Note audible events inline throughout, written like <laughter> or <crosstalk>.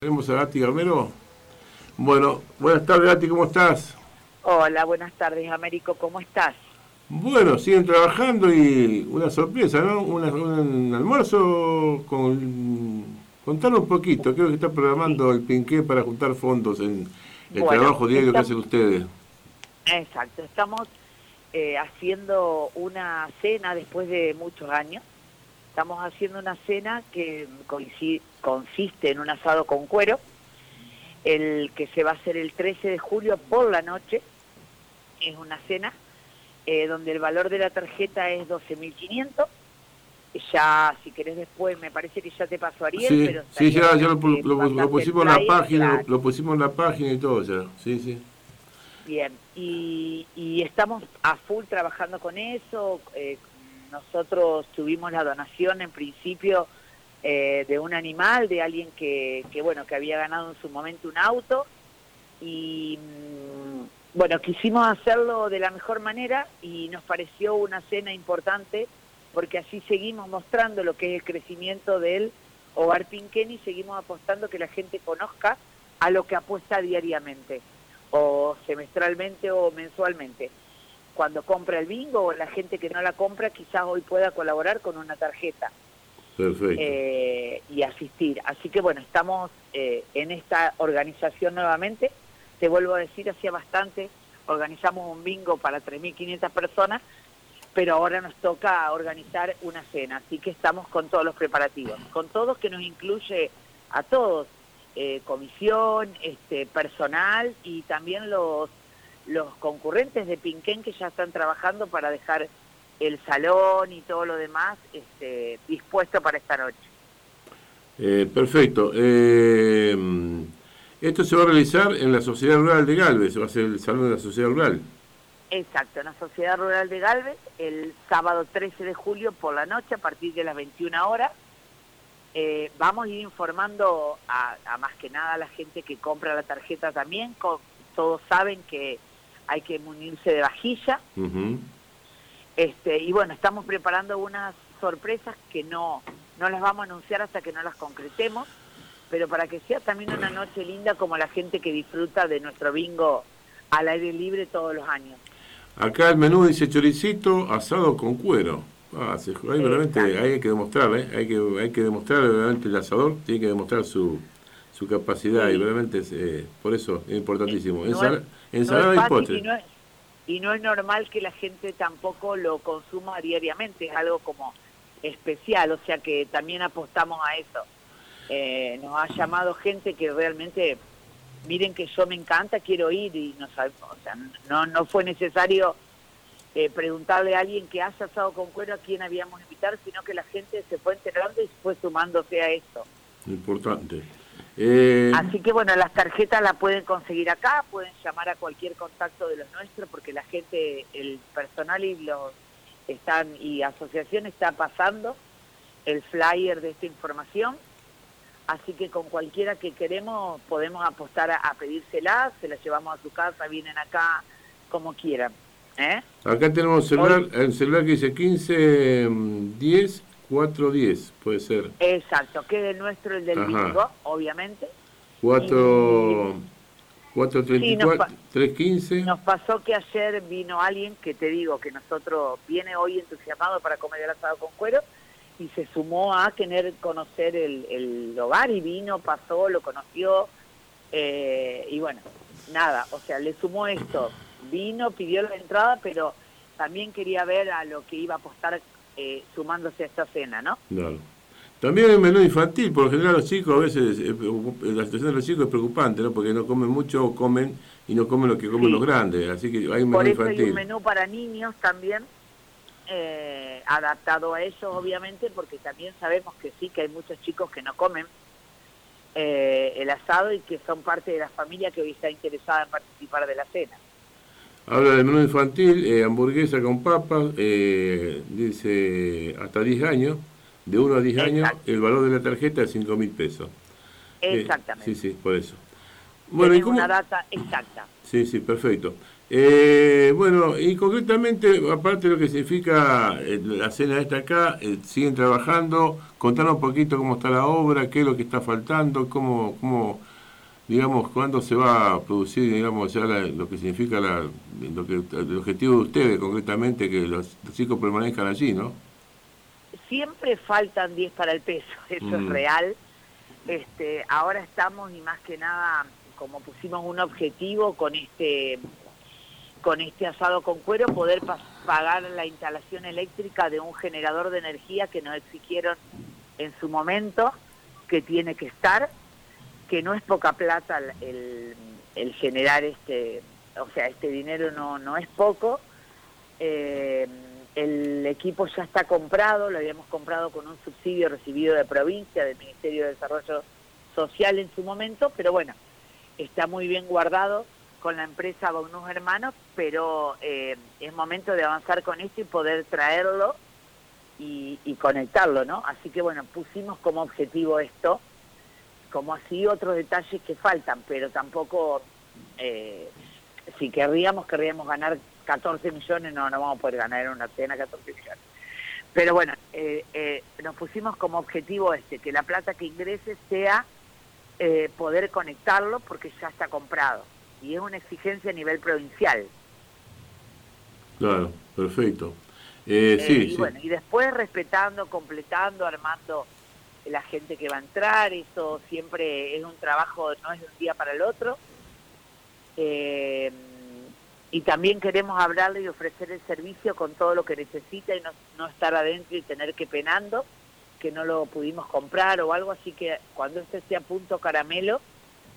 Tenemos a Gati Gamero. Bueno, buenas tardes Gati, ¿cómo estás? Hola, buenas tardes Américo, ¿cómo estás? Bueno, siguen trabajando y una sorpresa, ¿no? un almuerzo con... Contanos un poquito, creo que está programando el Pinqué para juntar fondos en el trabajo diario que hacen ustedes. Exacto, estamos eh, haciendo una cena después de muchos años Estamos haciendo una cena que consiste en un asado con cuero, el que se va a hacer el 13 de julio por la noche. Es una cena eh, donde el valor de la tarjeta es 12.500. Ya, si querés después, me parece que ya te pasó Ariel. Sí, pero sí ya, lo, pusimos en la página, lo, pusimos en la página y todo ya. Sí, sí. Bien, y, y estamos a full trabajando con eso, eh, nosotros tuvimos la donación en principio eh, de un animal, de alguien que, que, bueno, que había ganado en su momento un auto y mm, bueno, quisimos hacerlo de la mejor manera y nos pareció una cena importante porque así seguimos mostrando lo que es el crecimiento del hogar Pinquén y seguimos apostando que la gente conozca a lo que apuesta diariamente o semestralmente o mensualmente cuando compra el bingo o la gente que no la compra quizás hoy pueda colaborar con una tarjeta. Eh, y asistir. Así que bueno, estamos eh, en esta organización nuevamente. Te vuelvo a decir, hacía bastante, organizamos un bingo para 3.500 personas, pero ahora nos toca organizar una cena. Así que estamos con todos los preparativos, con todos que nos incluye a todos, eh, comisión, este, personal y también los los concurrentes de Pinquén que ya están trabajando para dejar el salón y todo lo demás este, dispuesto para esta noche. Eh, perfecto. Eh, esto se va a realizar en la Sociedad Rural de Galvez, va a ser el salón de la Sociedad Rural. Exacto, en la Sociedad Rural de Galvez, el sábado 13 de julio por la noche a partir de las 21 horas. Eh, vamos a ir informando a, más que nada a la gente que compra la tarjeta también. todos saben que hay que munirse de vajilla. Este, y bueno, estamos preparando unas sorpresas que no, no las vamos a anunciar hasta que no las concretemos, pero para que sea también una noche linda como la gente que disfruta de nuestro bingo al aire libre todos los años. Acá el menú dice choricito asado con cuero. Ah, hay, realmente, hay que demostrar, ¿eh? hay, que, hay que demostrar, realmente el asador tiene que demostrar su, su capacidad y realmente eh, por eso es importantísimo. ensalada y postre. Y no, es, normal que la gente tampoco lo consuma diariamente, es algo como especial, o sea que también apostamos a eso. Eh, nos ha llamado gente que realmente, miren que yo me encanta, quiero ir y no sabemos, o sea, no, no fue necesario eh, preguntarle a alguien que haya estado con cuero a quién habíamos invitar, sino que la gente se fue enterando y fue sumándose a esto. Importante. Eh, Así que bueno, las tarjetas las pueden conseguir acá, pueden llamar a cualquier contacto de los nuestros porque la gente, el personal y los están y asociación está pasando el flyer de esta información. Así que con cualquiera que queremos podemos apostar a, pedírsela, se la llevamos a su casa, vienen acá como quieran. ¿eh? Acá tenemos celular, el celular que dice 15 10 410, puede ser. Exacto, que es el nuestro, el del bingo, obviamente. 4... 434, 315. Nos pasó que ayer vino alguien que te digo que nosotros viene hoy entusiasmado para comer el asado con cuero y se sumó a querer conocer el, el hogar y vino, pasó, lo conoció eh, y bueno, nada, o sea, le sumó esto, vino, pidió la entrada, pero también quería ver a lo que iba a apostar eh, sumándose a esta cena, ¿no? Claro. También hay menú infantil, por lo general los chicos a veces, eh, la situación de los chicos es preocupante, ¿no? Porque no comen mucho o comen y no comen lo que comen los grandes, así que hay un menú por eso infantil. hay un menú para niños también, eh, adaptado a eso obviamente, porque también sabemos que sí, que hay muchos chicos que no comen el asado y que son parte de la familia que hoy está interesada en participar de la cena. Habla del menú infantil, eh, hamburguesa con papas, eh, dice hasta 10 años, de 1 a 10 años, el valor de la tarjeta es 5 mil pesos. Eh, Exactamente. sí, sí, por eso. Bueno, ¿y cómo? una data exacta. <clears throat> Sí, sí, perfecto. Eh, bueno, y concretamente, aparte de lo que significa la cena esta acá, siguen trabajando. Contanos un poquito cómo está la obra, qué es lo que está faltando, cómo, cómo digamos, cuándo se va a producir, digamos, ya lo que significa la, lo que, el objetivo de ustedes concretamente, que los, chicos permanezcan allí, ¿no? Siempre faltan 10 para el peso, <laughs> eso es mm. real. Este, ahora estamos y más que nada, como pusimos un objetivo con este con este asado con cuero poder pagar la instalación eléctrica de un generador de energía que nos exigieron en su momento, que tiene que estar, que no es poca plata el, generar este, o sea, este dinero no, no es poco. Eh, el equipo ya está comprado, lo habíamos comprado con un subsidio recibido de provincia, del Ministerio de Desarrollo Social en su momento, pero bueno, está muy bien guardado con la empresa Bognus Hermanos, pero eh, es momento de avanzar con esto y poder traerlo y, conectarlo, ¿no? Así que bueno, pusimos como objetivo esto, como así otros detalles que faltan, pero tampoco, eh, si querríamos, querríamos ganar 14 millones, no, no vamos a poder ganar en una cena 14 millones. Pero bueno, eh, nos pusimos como objetivo este, que la plata que ingrese sea poder conectarlo porque ya está comprado y es una exigencia a nivel provincial. Claro, perfecto. Eh, sí, y bueno, y después respetando, completando, armando la gente que va a entrar, eso siempre es un trabajo, no es de un día para el otro. Eh, y también queremos hablarle y ofrecer el servicio con todo lo que necesita y no, no estar adentro y tener que penando que no lo pudimos comprar o algo, así que cuando este esté a punto caramelo,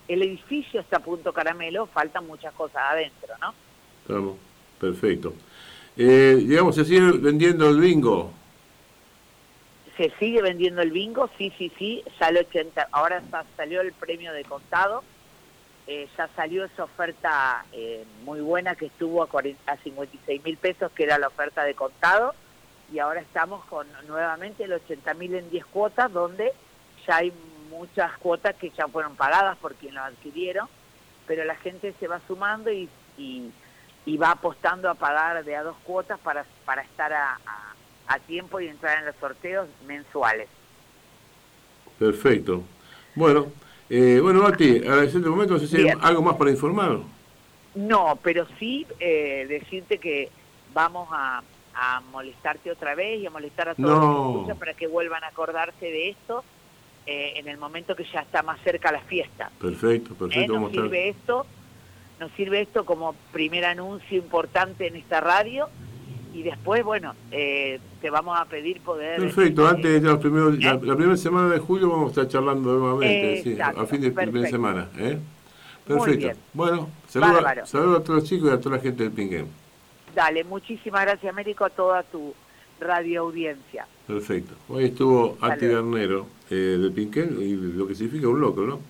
el edificio está a punto caramelo, faltan muchas cosas adentro, ¿no? Perfecto. Eh, digamos, ¿se sigue vendiendo el bingo? Se sigue vendiendo el bingo, sí, sí, sí, sale 80, ahora salió el premio de contado, eh, ya salió esa oferta eh, muy buena que estuvo a, 40, a 56 mil pesos, que era la oferta de contado, y ahora estamos con nuevamente el 80 mil en 10 cuotas, donde ya hay muchas cuotas que ya fueron pagadas por quien lo adquirieron, pero la gente se va sumando y, y, va apostando a pagar de a dos cuotas para, para estar a, tiempo y entrar en los sorteos mensuales. Perfecto. Bueno, eh, bueno, Mati, agradecerte un momento, no sé si hay algo más para informar. No, pero sí eh, decirte que vamos a, a molestarte otra vez y a molestar a todos los para que vuelvan a acordarse de esto eh, en el momento que ya está más cerca la fiesta. Perfecto, perfecto. ¿Eh? Nos sirve esto, nos sirve esto como primer anuncio importante en esta radio y después, bueno, eh, te vamos a pedir poder... Perfecto, antes de los primeros, la, primera semana de julio vamos a estar charlando nuevamente, sí, a fin de primera semana. Perfecto. Bueno, saludos a todos los chicos y a toda la gente del Pinguén. Dale, muchísimas gracias, Américo, a toda tu radio audiencia. Perfecto. Hoy estuvo Ati Garnero eh, del Pinquén y lo que significa un loco, ¿no?